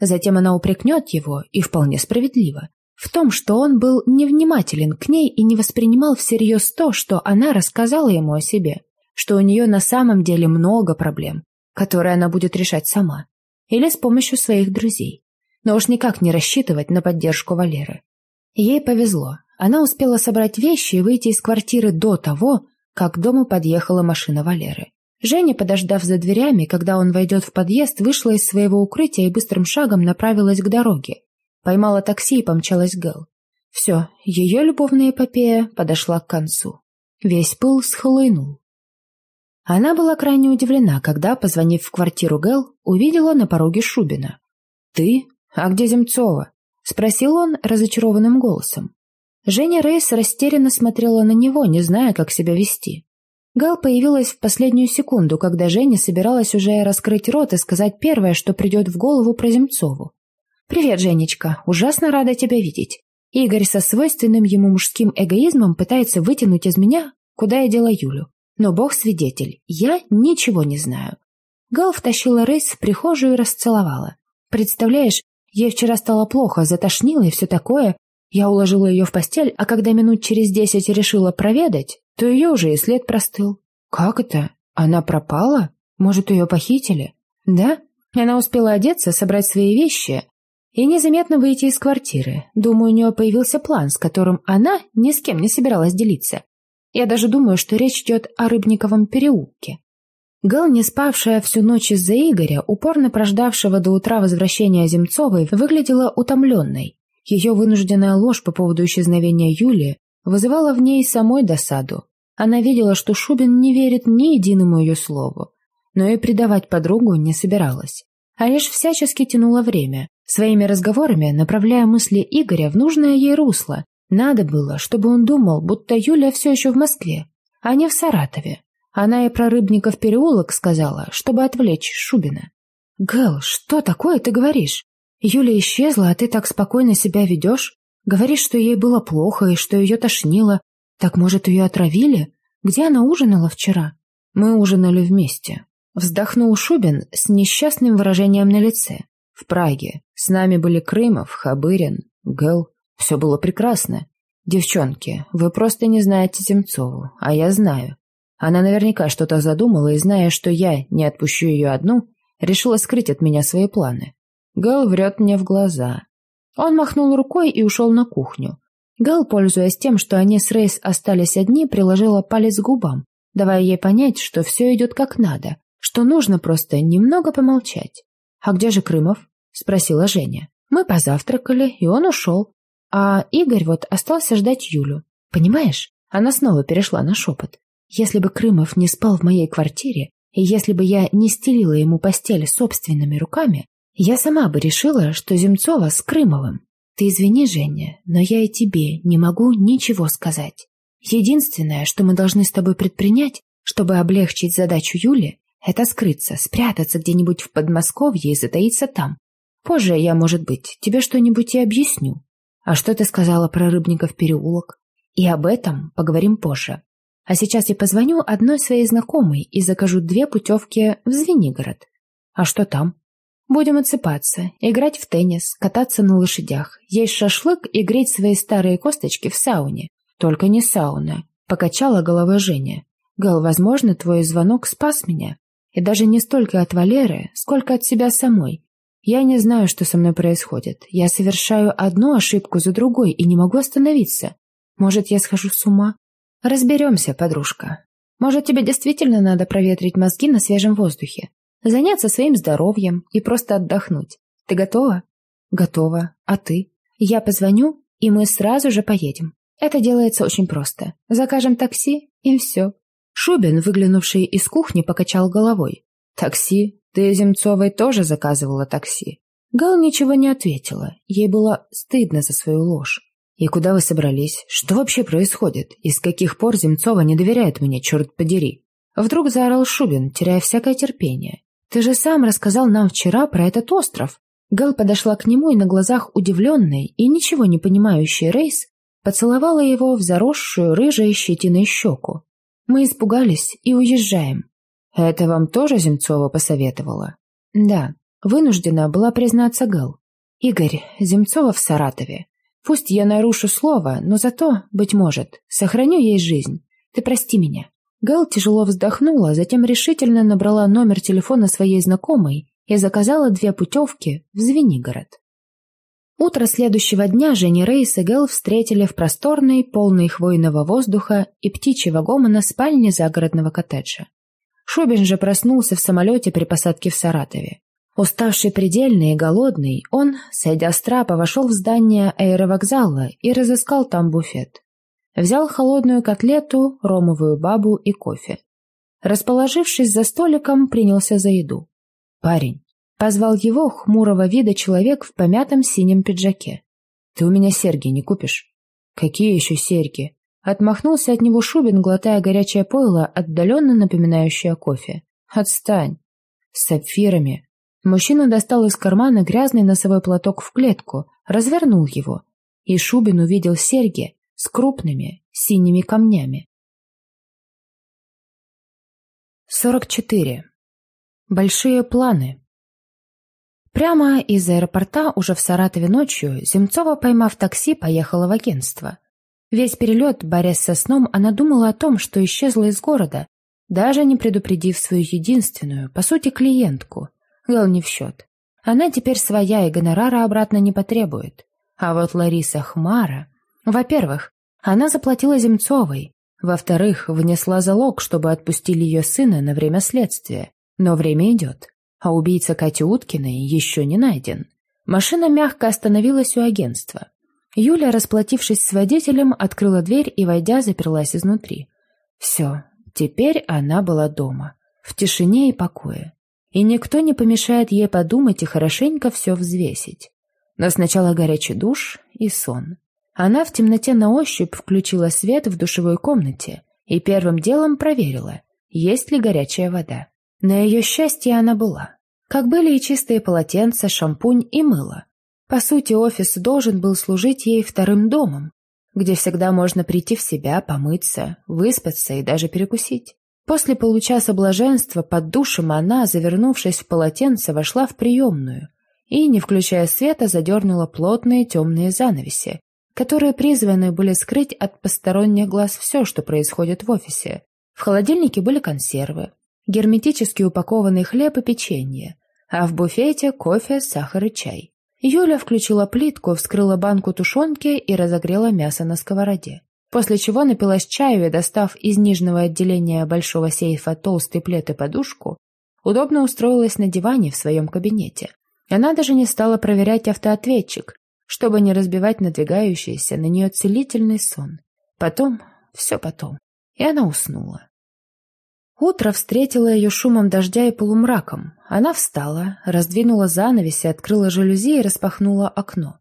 Затем она упрекнет его, и вполне справедливо, в том, что он был невнимателен к ней и не воспринимал всерьез то, что она рассказала ему о себе, что у нее на самом деле много проблем, которые она будет решать сама, или с помощью своих друзей. Но уж никак не рассчитывать на поддержку Валеры. Ей повезло. Она успела собрать вещи и выйти из квартиры до того, как к дому подъехала машина Валеры. Женя, подождав за дверями, когда он войдет в подъезд, вышла из своего укрытия и быстрым шагом направилась к дороге. Поймала такси и помчалась Гэл. Все, ее любовная эпопея подошла к концу. Весь пыл схлынул. Она была крайне удивлена, когда, позвонив в квартиру Гэл, увидела на пороге Шубина. «Ты? А где Земцова?» — спросил он разочарованным голосом. Женя Рейс растерянно смотрела на него, не зная, как себя вести. Гал появилась в последнюю секунду, когда Женя собиралась уже раскрыть рот и сказать первое, что придет в голову про Земцову. «Привет, Женечка, ужасно рада тебя видеть. Игорь со свойственным ему мужским эгоизмом пытается вытянуть из меня, куда я дела Юлю. Но бог свидетель, я ничего не знаю». Гал втащила Рейс в прихожую и расцеловала. «Представляешь, ей вчера стало плохо, затошнило и все такое, я уложила ее в постель, а когда минут через десять решила проведать, то ее уже и след простыл. Как это? Она пропала? Может, ее похитили? Да? Она успела одеться, собрать свои вещи и незаметно выйти из квартиры. Думаю, у нее появился план, с которым она ни с кем не собиралась делиться. Я даже думаю, что речь идет о Рыбниковом переулке. Гал, не спавшая всю ночь из-за Игоря, упорно прождавшего до утра возвращения Земцовой, выглядела утомленной. Ее вынужденная ложь по поводу исчезновения Юлии вызывала в ней самой досаду. Она видела, что Шубин не верит ни единому ее слову, но и предавать подругу не собиралась, а лишь всячески тянула время, своими разговорами направляя мысли Игоря в нужное ей русло. Надо было, чтобы он думал, будто Юля все еще в Москве, а не в Саратове. Она и про Рыбников переулок сказала, чтобы отвлечь Шубина. «Гэл, что такое ты говоришь? Юля исчезла, а ты так спокойно себя ведешь? Говоришь, что ей было плохо и что ее тошнило. Так, может, ее отравили? Где она ужинала вчера? Мы ужинали вместе. Вздохнул Шубин с несчастным выражением на лице. В Праге. С нами были Крымов, Хабырин, Гэл. Все было прекрасно. Девчонки, вы просто не знаете Земцову, а я знаю. Она наверняка что-то задумала и, зная, что я не отпущу ее одну, решила скрыть от меня свои планы. Гэл врет мне в глаза. Он махнул рукой и ушел на кухню. Гэл, пользуясь тем, что они с Рейс остались одни, приложила палец к губам, давая ей понять, что все идет как надо, что нужно просто немного помолчать. «А где же Крымов?» — спросила Женя. «Мы позавтракали, и он ушел. А Игорь вот остался ждать Юлю. Понимаешь?» Она снова перешла на шепот. «Если бы Крымов не спал в моей квартире, и если бы я не стелила ему постель собственными руками, я сама бы решила, что Земцова с Крымовым. Ты извини, Женя, но я и тебе не могу ничего сказать. Единственное, что мы должны с тобой предпринять, чтобы облегчить задачу Юли, это скрыться, спрятаться где-нибудь в Подмосковье и затаиться там. Позже я, может быть, тебе что-нибудь и объясню. А что ты сказала про Рыбников переулок? И об этом поговорим позже. А сейчас я позвоню одной своей знакомой и закажу две путевки в Звенигород. А что там? Будем отсыпаться, играть в теннис, кататься на лошадях, есть шашлык и греть свои старые косточки в сауне. Только не сауна. Покачала головой Женя. Гал, возможно, твой звонок спас меня. И даже не столько от Валеры, сколько от себя самой. Я не знаю, что со мной происходит. Я совершаю одну ошибку за другой и не могу остановиться. Может, я схожу с ума? Разберемся, подружка. Может, тебе действительно надо проветрить мозги на свежем воздухе? Заняться своим здоровьем и просто отдохнуть. Ты готова? Готова. А ты? Я позвоню, и мы сразу же поедем. Это делается очень просто. Закажем такси, и все. Шубин, выглянувший из кухни, покачал головой. «Такси? Ты Земцовой тоже заказывала такси?» Гал ничего не ответила. Ей было стыдно за свою ложь. «И куда вы собрались? Что вообще происходит? И с каких пор Земцова не доверяет мне, черт подери?» Вдруг заорал Шубин, теряя всякое терпение. Ты же сам рассказал нам вчера про этот остров. Гэл подошла к нему и на глазах удивленной и ничего не понимающей Рейс поцеловала его в заросшую рыжей щетиной щеку. Мы испугались и уезжаем. Это вам тоже Земцова посоветовала? Да, вынуждена была признаться Гэл. Игорь, Земцова в Саратове. Пусть я нарушу слово, но зато, быть может, сохраню ей жизнь. Ты прости меня. Гэл тяжело вздохнула, затем решительно набрала номер телефона своей знакомой и заказала две путевки в Звенигород. Утро следующего дня Женя Рейс и Гэл встретили в просторной, полной хвойного воздуха и птичьего гомона спальне загородного коттеджа. Шубин же проснулся в самолете при посадке в Саратове. Уставший предельно и голодный, он, сойдя с трапа, вошел в здание аэровокзала и разыскал там буфет. Взял холодную котлету, ромовую бабу и кофе. Расположившись за столиком, принялся за еду. «Парень», — позвал его хмурого вида человек в помятом синем пиджаке. «Ты у меня серьги не купишь?» «Какие еще серьги?» Отмахнулся от него Шубин, глотая горячее пойло, отдаленно напоминающее кофе. «Отстань!» «С сапфирами!» Мужчина достал из кармана грязный носовой платок в клетку, развернул его, и Шубин увидел серьги с крупными синими камнями. 44. Большие планы Прямо из аэропорта уже в Саратове ночью Земцова, поймав такси, поехала в агентство. Весь перелет, борясь со сном, она думала о том, что исчезла из города, даже не предупредив свою единственную, по сути, клиентку – Гэл не в счет. Она теперь своя и гонорара обратно не потребует. А вот Лариса Хмара... Во-первых, она заплатила Земцовой. Во-вторых, внесла залог, чтобы отпустили ее сына на время следствия. Но время идет. А убийца Кати Уткиной еще не найден. Машина мягко остановилась у агентства. Юля, расплатившись с водителем, открыла дверь и, войдя, заперлась изнутри. Все, теперь она была дома, в тишине и покое и никто не помешает ей подумать и хорошенько все взвесить. Но сначала горячий душ и сон. Она в темноте на ощупь включила свет в душевой комнате и первым делом проверила, есть ли горячая вода. На ее счастье она была. Как были и чистые полотенца, шампунь и мыло. По сути, офис должен был служить ей вторым домом, где всегда можно прийти в себя, помыться, выспаться и даже перекусить. После получаса блаженства под душем она, завернувшись в полотенце, вошла в приемную и, не включая света, задернула плотные темные занавеси, которые призваны были скрыть от посторонних глаз все, что происходит в офисе. В холодильнике были консервы, герметически упакованный хлеб и печенье, а в буфете кофе, сахар и чай. Юля включила плитку, вскрыла банку тушенки и разогрела мясо на сковороде после чего напилась чаю и, достав из нижнего отделения большого сейфа толстый плед и подушку, удобно устроилась на диване в своем кабинете. Она даже не стала проверять автоответчик, чтобы не разбивать надвигающийся на нее целительный сон. Потом, все потом, и она уснула. Утро встретило ее шумом дождя и полумраком. Она встала, раздвинула занавеси, открыла жалюзи и распахнула окно.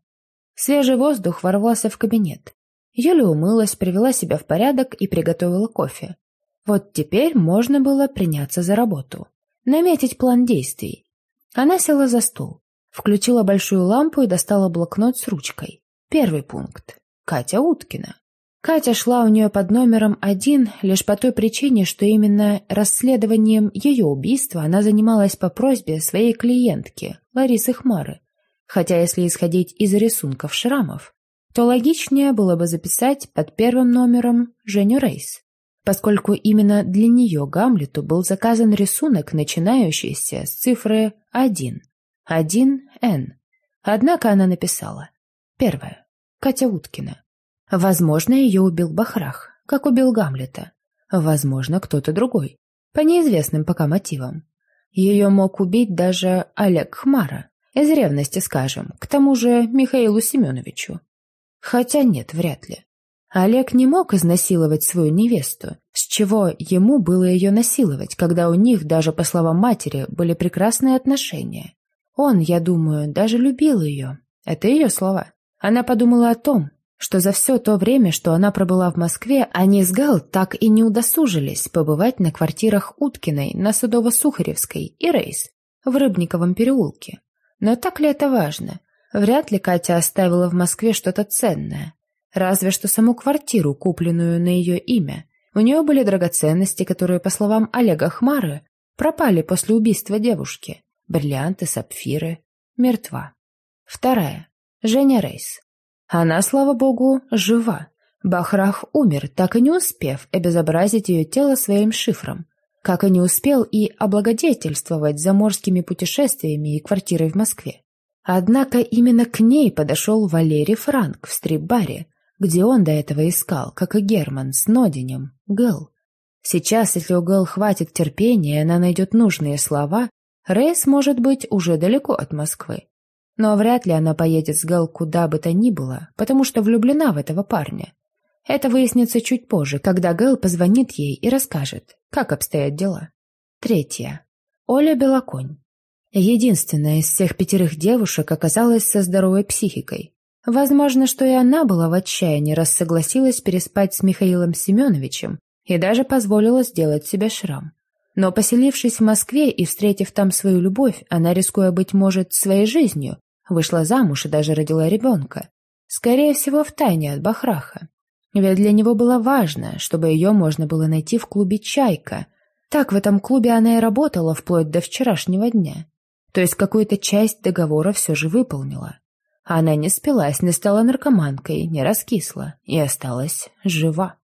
Свежий воздух ворвался в кабинет. Юля умылась, привела себя в порядок и приготовила кофе. Вот теперь можно было приняться за работу. Наметить план действий. Она села за стол, включила большую лампу и достала блокнот с ручкой. Первый пункт. Катя Уткина. Катя шла у нее под номером один лишь по той причине, что именно расследованием ее убийства она занималась по просьбе своей клиентки, Ларисы Хмары. Хотя если исходить из рисунков шрамов, то логичнее было бы записать под первым номером Женю Рейс, поскольку именно для нее Гамлету был заказан рисунок, начинающийся с цифры 1. 1Н. Однако она написала. Первое. Катя Уткина. Возможно, ее убил Бахрах, как убил Гамлета. Возможно, кто-то другой, по неизвестным пока мотивам. Ее мог убить даже Олег Хмара, из ревности, скажем, к тому же Михаилу Семеновичу. Хотя нет, вряд ли. Олег не мог изнасиловать свою невесту, с чего ему было ее насиловать, когда у них, даже по словам матери, были прекрасные отношения. Он, я думаю, даже любил ее. Это ее слова. Она подумала о том, что за все то время, что она пробыла в Москве, они с Гал так и не удосужились побывать на квартирах Уткиной на Судово-Сухаревской и Рейс, в Рыбниковом переулке. Но так ли это важно? Вряд ли Катя оставила в Москве что-то ценное. Разве что саму квартиру, купленную на ее имя. У нее были драгоценности, которые, по словам Олега Хмары, пропали после убийства девушки. Бриллианты, сапфиры. Мертва. Вторая. Женя Рейс. Она, слава богу, жива. Бахрах умер, так и не успев обезобразить ее тело своим шифром. Как и не успел и облагодетельствовать заморскими путешествиями и квартирой в Москве. Однако именно к ней подошел Валерий Франк в стрип-баре, где он до этого искал, как и Герман, с Нодинем, Гэл. Сейчас, если у Гэл хватит терпения, она найдет нужные слова, Рейс может быть уже далеко от Москвы. Но вряд ли она поедет с Гэл куда бы то ни было, потому что влюблена в этого парня. Это выяснится чуть позже, когда Гэл позвонит ей и расскажет, как обстоят дела. Третья. Оля Белоконь. Единственная из всех пятерых девушек оказалась со здоровой психикой. Возможно, что и она была в отчаянии, раз согласилась переспать с Михаилом Семеновичем и даже позволила сделать себе шрам. Но поселившись в Москве и встретив там свою любовь, она, рискуя, быть может, своей жизнью, вышла замуж и даже родила ребенка. Скорее всего, в тайне от Бахраха. Ведь для него было важно, чтобы ее можно было найти в клубе «Чайка». Так в этом клубе она и работала вплоть до вчерашнего дня. То есть какую-то часть договора все же выполнила. Она не спилась, не стала наркоманкой, не раскисла и осталась жива.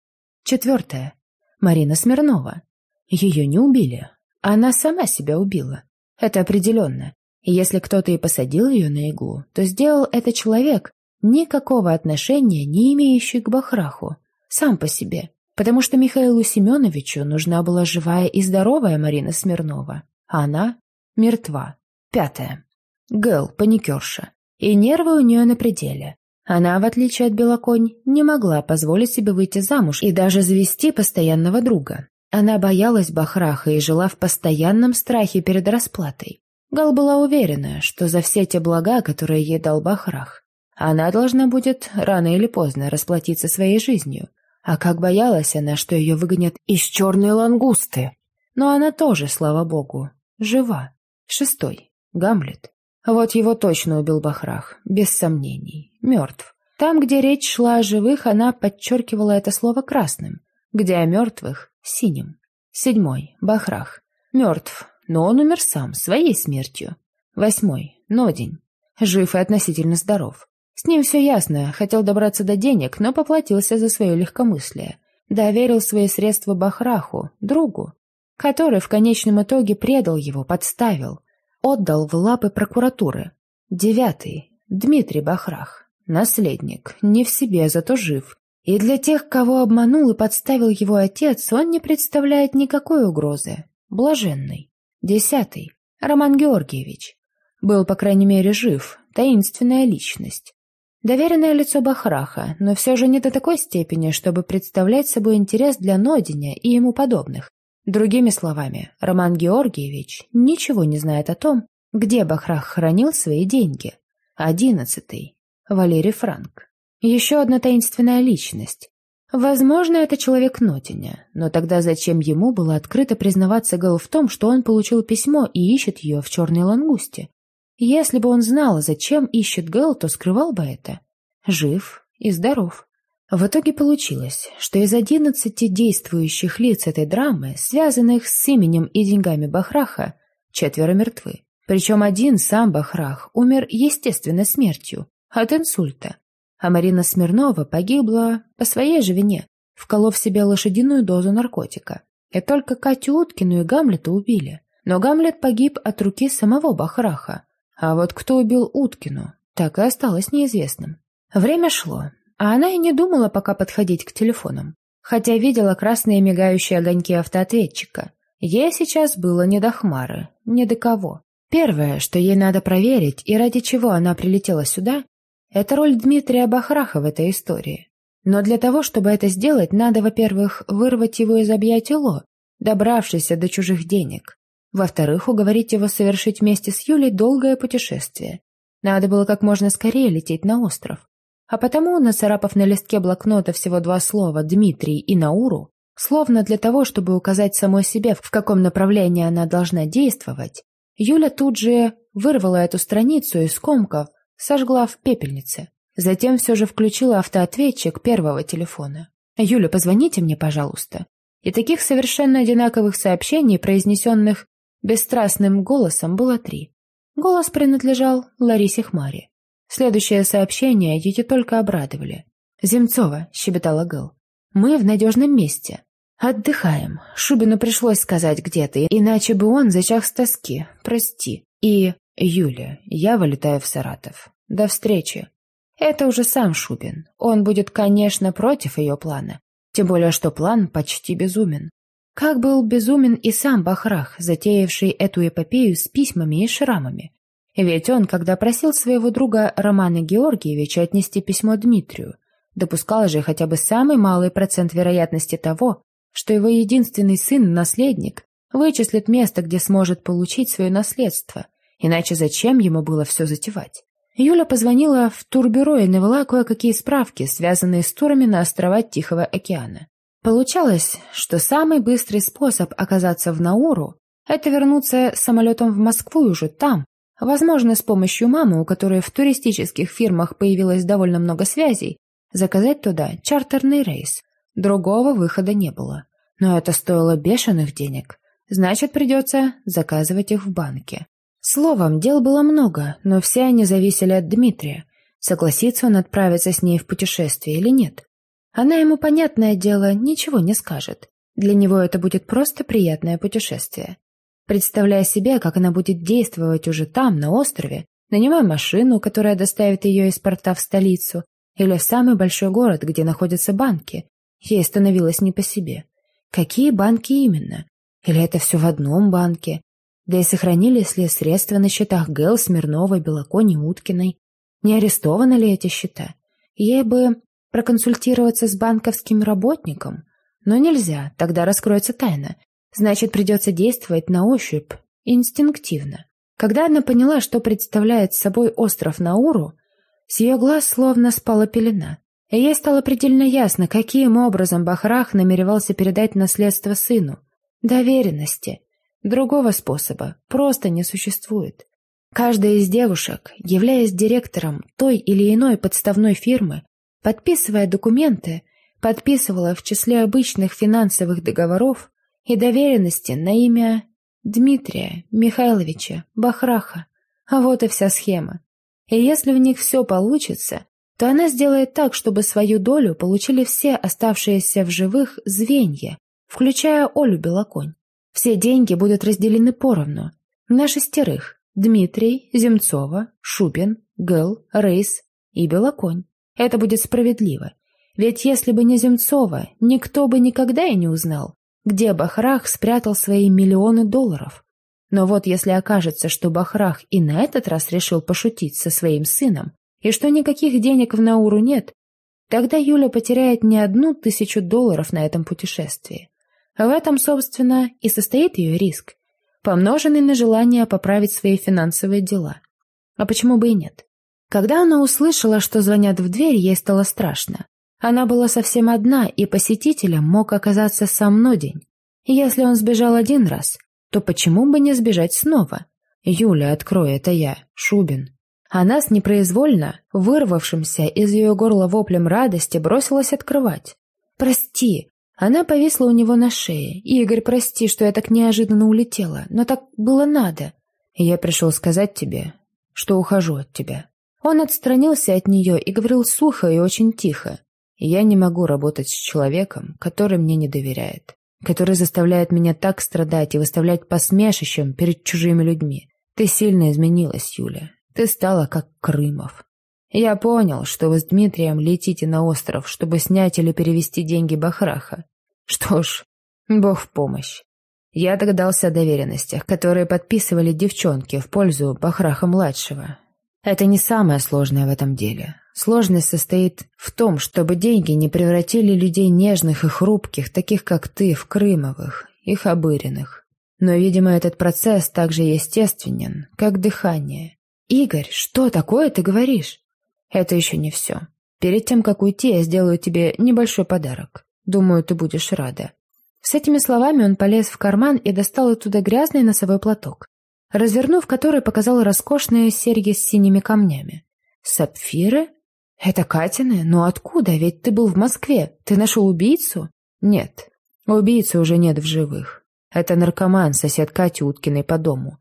Четвертое. Марина Смирнова. Ее не убили. Она сама себя убила. Это определенно. Если кто-то и посадил ее на иглу, то сделал это человек, никакого отношения не имеющий к Бахраху, сам по себе. Потому что Михаилу Семеновичу нужна была живая и здоровая Марина Смирнова, а она мертва. Пятое. Гэл, паникерша. И нервы у нее на пределе. Она, в отличие от Белоконь, не могла позволить себе выйти замуж и даже завести постоянного друга. Она боялась Бахраха и жила в постоянном страхе перед расплатой. Гал была уверена, что за все те блага, которые ей дал Бахрах, она должна будет рано или поздно расплатиться своей жизнью. А как боялась она, что ее выгонят из черной лангусты. Но она тоже, слава богу, жива. Шестой. Гамлет. Вот его точно убил Бахрах, без сомнений. Мертв. Там, где речь шла о живых, она подчеркивала это слово красным, где о мертвых — синим. Седьмой. Бахрах. Мертв, но он умер сам, своей смертью. Восьмой. Нодень. Жив и относительно здоров. С ним все ясно, хотел добраться до денег, но поплатился за свое легкомыслие. Доверил свои средства Бахраху, другу, который в конечном итоге предал его, подставил, отдал в лапы прокуратуры. Девятый. Дмитрий Бахрах. Наследник. Не в себе, зато жив. И для тех, кого обманул и подставил его отец, он не представляет никакой угрозы. Блаженный. Десятый. Роман Георгиевич. Был, по крайней мере, жив. Таинственная личность. Доверенное лицо Бахраха, но все же не до такой степени, чтобы представлять собой интерес для Нодиня и ему подобных. Другими словами, Роман Георгиевич ничего не знает о том, где Бахрах хранил свои деньги. Одиннадцатый. Валерий Франк. Еще одна таинственная личность. Возможно, это человек Нотиня, но тогда зачем ему было открыто признаваться Гэл в том, что он получил письмо и ищет ее в черной лангусте? Если бы он знал, зачем ищет Гэл, то скрывал бы это. Жив и здоров. В итоге получилось, что из одиннадцати действующих лиц этой драмы, связанных с именем и деньгами Бахраха, четверо мертвы. Причем один сам Бахрах умер естественной смертью, от инсульта. А Марина Смирнова погибла по своей же вине, вколов себе лошадиную дозу наркотика. И только Катю Уткину и Гамлета убили. Но Гамлет погиб от руки самого Бахраха. А вот кто убил Уткину, так и осталось неизвестным. Время шло, а она и не думала пока подходить к телефонам, хотя видела красные мигающие огоньки автоответчика. Ей сейчас было не до хмары, не до кого. Первое, что ей надо проверить и ради чего она прилетела сюда, это роль Дмитрия Бахраха в этой истории. Но для того, чтобы это сделать, надо, во-первых, вырвать его из объятий Ло, добравшись до чужих денег. Во-вторых, уговорить его совершить вместе с Юлей долгое путешествие. Надо было как можно скорее лететь на остров. А потому, нацарапав на листке блокнота всего два слова «Дмитрий» и «Науру», словно для того, чтобы указать самой себе, в каком направлении она должна действовать, Юля тут же вырвала эту страницу из комков, сожгла в пепельнице. Затем все же включила автоответчик первого телефона. «Юля, позвоните мне, пожалуйста». И таких совершенно одинаковых сообщений, произнесенных бесстрастным голосом, было три. Голос принадлежал Ларисе Хмаре. Следующее сообщение ее только обрадовали. «Земцова», — щебетала Гэл, — «мы в надежном месте. Отдыхаем. Шубину пришлось сказать где ты, иначе бы он зачах с тоски. Прости. И... Юля, я вылетаю в Саратов. До встречи. Это уже сам Шубин. Он будет, конечно, против ее плана. Тем более, что план почти безумен. Как был безумен и сам Бахрах, затеявший эту эпопею с письмами и шрамами. Ведь он, когда просил своего друга Романа Георгиевича отнести письмо Дмитрию, допускал же хотя бы самый малый процент вероятности того, что его единственный сын-наследник вычислит место, где сможет получить свое наследство, иначе зачем ему было все затевать? Юля позвонила в турбюро и навела кое-какие справки, связанные с турами на острова Тихого океана. Получалось, что самый быстрый способ оказаться в Науру – это вернуться самолетом в Москву уже там, возможно, с помощью мамы, у которой в туристических фирмах появилось довольно много связей, заказать туда чартерный рейс. Другого выхода не было. Но это стоило бешеных денег. Значит, придется заказывать их в банке. Словом, дел было много, но все они зависели от Дмитрия. Согласится он отправиться с ней в путешествие или нет. Она ему, понятное дело, ничего не скажет. Для него это будет просто приятное путешествие. Представляя себе, как она будет действовать уже там, на острове, нанимая машину, которая доставит ее из порта в столицу, или в самый большой город, где находятся банки, ей становилось не по себе. Какие банки именно? Или это все в одном банке? Да и сохранились ли средства на счетах Гэл, Смирновой, Белокони, Уткиной? Не арестованы ли эти счета? Ей бы проконсультироваться с банковским работником. Но нельзя, тогда раскроется тайна. Значит, придется действовать на ощупь, инстинктивно. Когда она поняла, что представляет собой остров Науру, с ее глаз словно спала пелена. И ей стало предельно ясно, каким образом Бахрах намеревался передать наследство сыну. Доверенности. Другого способа просто не существует. Каждая из девушек, являясь директором той или иной подставной фирмы, подписывая документы, подписывала в числе обычных финансовых договоров и доверенности на имя Дмитрия Михайловича Бахраха. А вот и вся схема. И если в них все получится, то она сделает так, чтобы свою долю получили все оставшиеся в живых звенья, включая Олю Белоконь. Все деньги будут разделены поровну. На шестерых. Дмитрий, Земцова, Шубин, Гэл, Рейс и Белоконь. Это будет справедливо. Ведь если бы не Земцова, никто бы никогда и не узнал, где Бахрах спрятал свои миллионы долларов. Но вот если окажется, что Бахрах и на этот раз решил пошутить со своим сыном, и что никаких денег в Науру нет, тогда Юля потеряет не одну тысячу долларов на этом путешествии. В этом, собственно, и состоит ее риск, помноженный на желание поправить свои финансовые дела. А почему бы и нет? Когда она услышала, что звонят в дверь, ей стало страшно. Она была совсем одна, и посетителем мог оказаться сам Нодень. Если он сбежал один раз, то почему бы не сбежать снова? «Юля, открой, это я, Шубин». Она с непроизвольно, вырвавшимся из ее горла воплем радости, бросилась открывать. «Прости!» Она повисла у него на шее. «Игорь, прости, что я так неожиданно улетела, но так было надо». «Я пришел сказать тебе, что ухожу от тебя». Он отстранился от нее и говорил сухо и очень тихо. «Я не могу работать с человеком, который мне не доверяет, который заставляет меня так страдать и выставлять посмешищем перед чужими людьми. Ты сильно изменилась, Юля. Ты стала как Крымов. Я понял, что вы с Дмитрием летите на остров, чтобы снять или перевести деньги Бахраха. Что ж, бог в помощь. Я догадался о доверенностях, которые подписывали девчонки в пользу Бахраха-младшего. Это не самое сложное в этом деле. Сложность состоит в том, чтобы деньги не превратили людей нежных и хрупких, таких как ты, в Крымовых и Хабыриных. Но, видимо, этот процесс так же естественен, как дыхание. «Игорь, что такое ты говоришь?» «Это еще не все. Перед тем, как уйти, я сделаю тебе небольшой подарок. Думаю, ты будешь рада». С этими словами он полез в карман и достал оттуда грязный носовой платок. развернув который, показал роскошные серьги с синими камнями. «Сапфиры? Это Катины? Но откуда? Ведь ты был в Москве. Ты нашел убийцу?» «Нет, убийцы уже нет в живых. Это наркоман, сосед Кати Уткиной по дому.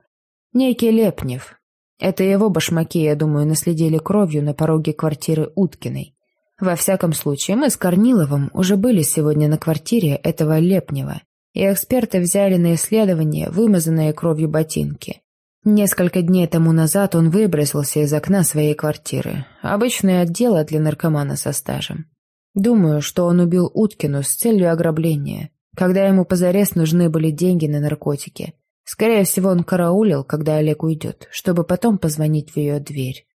Некий Лепнев. Это его башмаки, я думаю, наследили кровью на пороге квартиры Уткиной. Во всяком случае, мы с Корниловым уже были сегодня на квартире этого Лепнева, и эксперты взяли на исследование вымазанные кровью ботинки. Несколько дней тому назад он выбросился из окна своей квартиры. Обычное отдело для наркомана со стажем. Думаю, что он убил Уткину с целью ограбления, когда ему позарез нужны были деньги на наркотики. Скорее всего, он караулил, когда Олег уйдет, чтобы потом позвонить в ее дверь.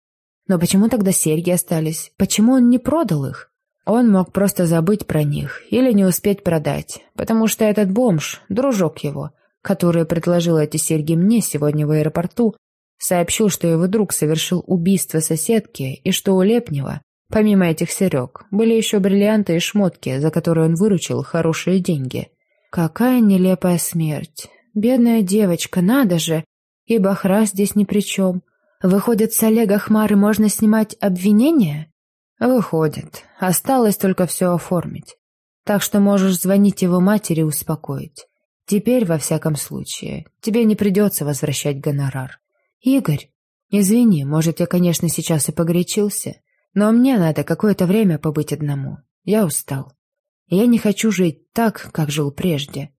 Но почему тогда серьги остались? Почему он не продал их? Он мог просто забыть про них или не успеть продать, потому что этот бомж, дружок его, который предложил эти серьги мне сегодня в аэропорту, сообщил, что его друг совершил убийство соседки и что у Лепнева, помимо этих серег, были еще бриллианты и шмотки, за которые он выручил хорошие деньги. Какая нелепая смерть. Бедная девочка, надо же. И Бахра здесь ни при чем. Выходит, с Олега Хмары можно снимать обвинения? Выходит. Осталось только все оформить. Так что можешь звонить его матери и успокоить. Теперь, во всяком случае, тебе не придется возвращать гонорар. Игорь, извини, может, я, конечно, сейчас и погорячился, но мне надо какое-то время побыть одному. Я устал. Я не хочу жить так, как жил прежде.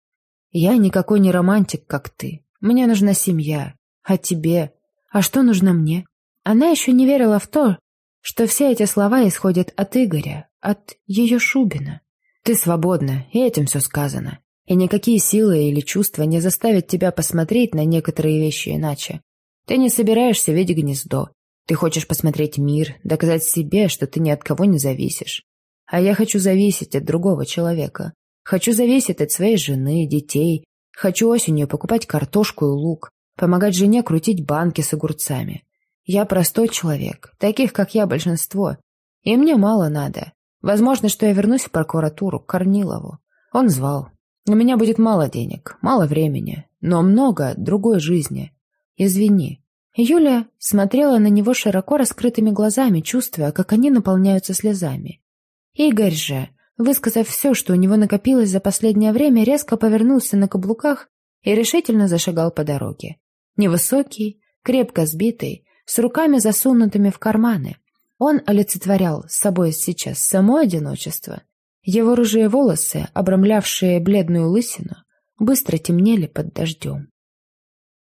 Я никакой не романтик, как ты. Мне нужна семья. А тебе? А что нужно мне? Она еще не верила в то, что все эти слова исходят от Игоря, от ее Шубина. Ты свободна, и этим все сказано. И никакие силы или чувства не заставят тебя посмотреть на некоторые вещи иначе. Ты не собираешься видеть гнездо. Ты хочешь посмотреть мир, доказать себе, что ты ни от кого не зависишь. А я хочу зависеть от другого человека. Хочу зависеть от своей жены, детей. Хочу осенью покупать картошку и лук, помогать жене крутить банки с огурцами. Я простой человек, таких, как я, большинство. И мне мало надо. Возможно, что я вернусь в прокуратуру, к Корнилову. Он звал. У меня будет мало денег, мало времени, но много другой жизни. Извини. Юля смотрела на него широко раскрытыми глазами, чувствуя, как они наполняются слезами. Игорь же, высказав все, что у него накопилось за последнее время, резко повернулся на каблуках и решительно зашагал по дороге. Невысокий, крепко сбитый, с руками засунутыми в карманы. Он олицетворял с собой сейчас само одиночество его рыжие волосы, обрамлявшие бледную лысину, быстро темнели под дождем.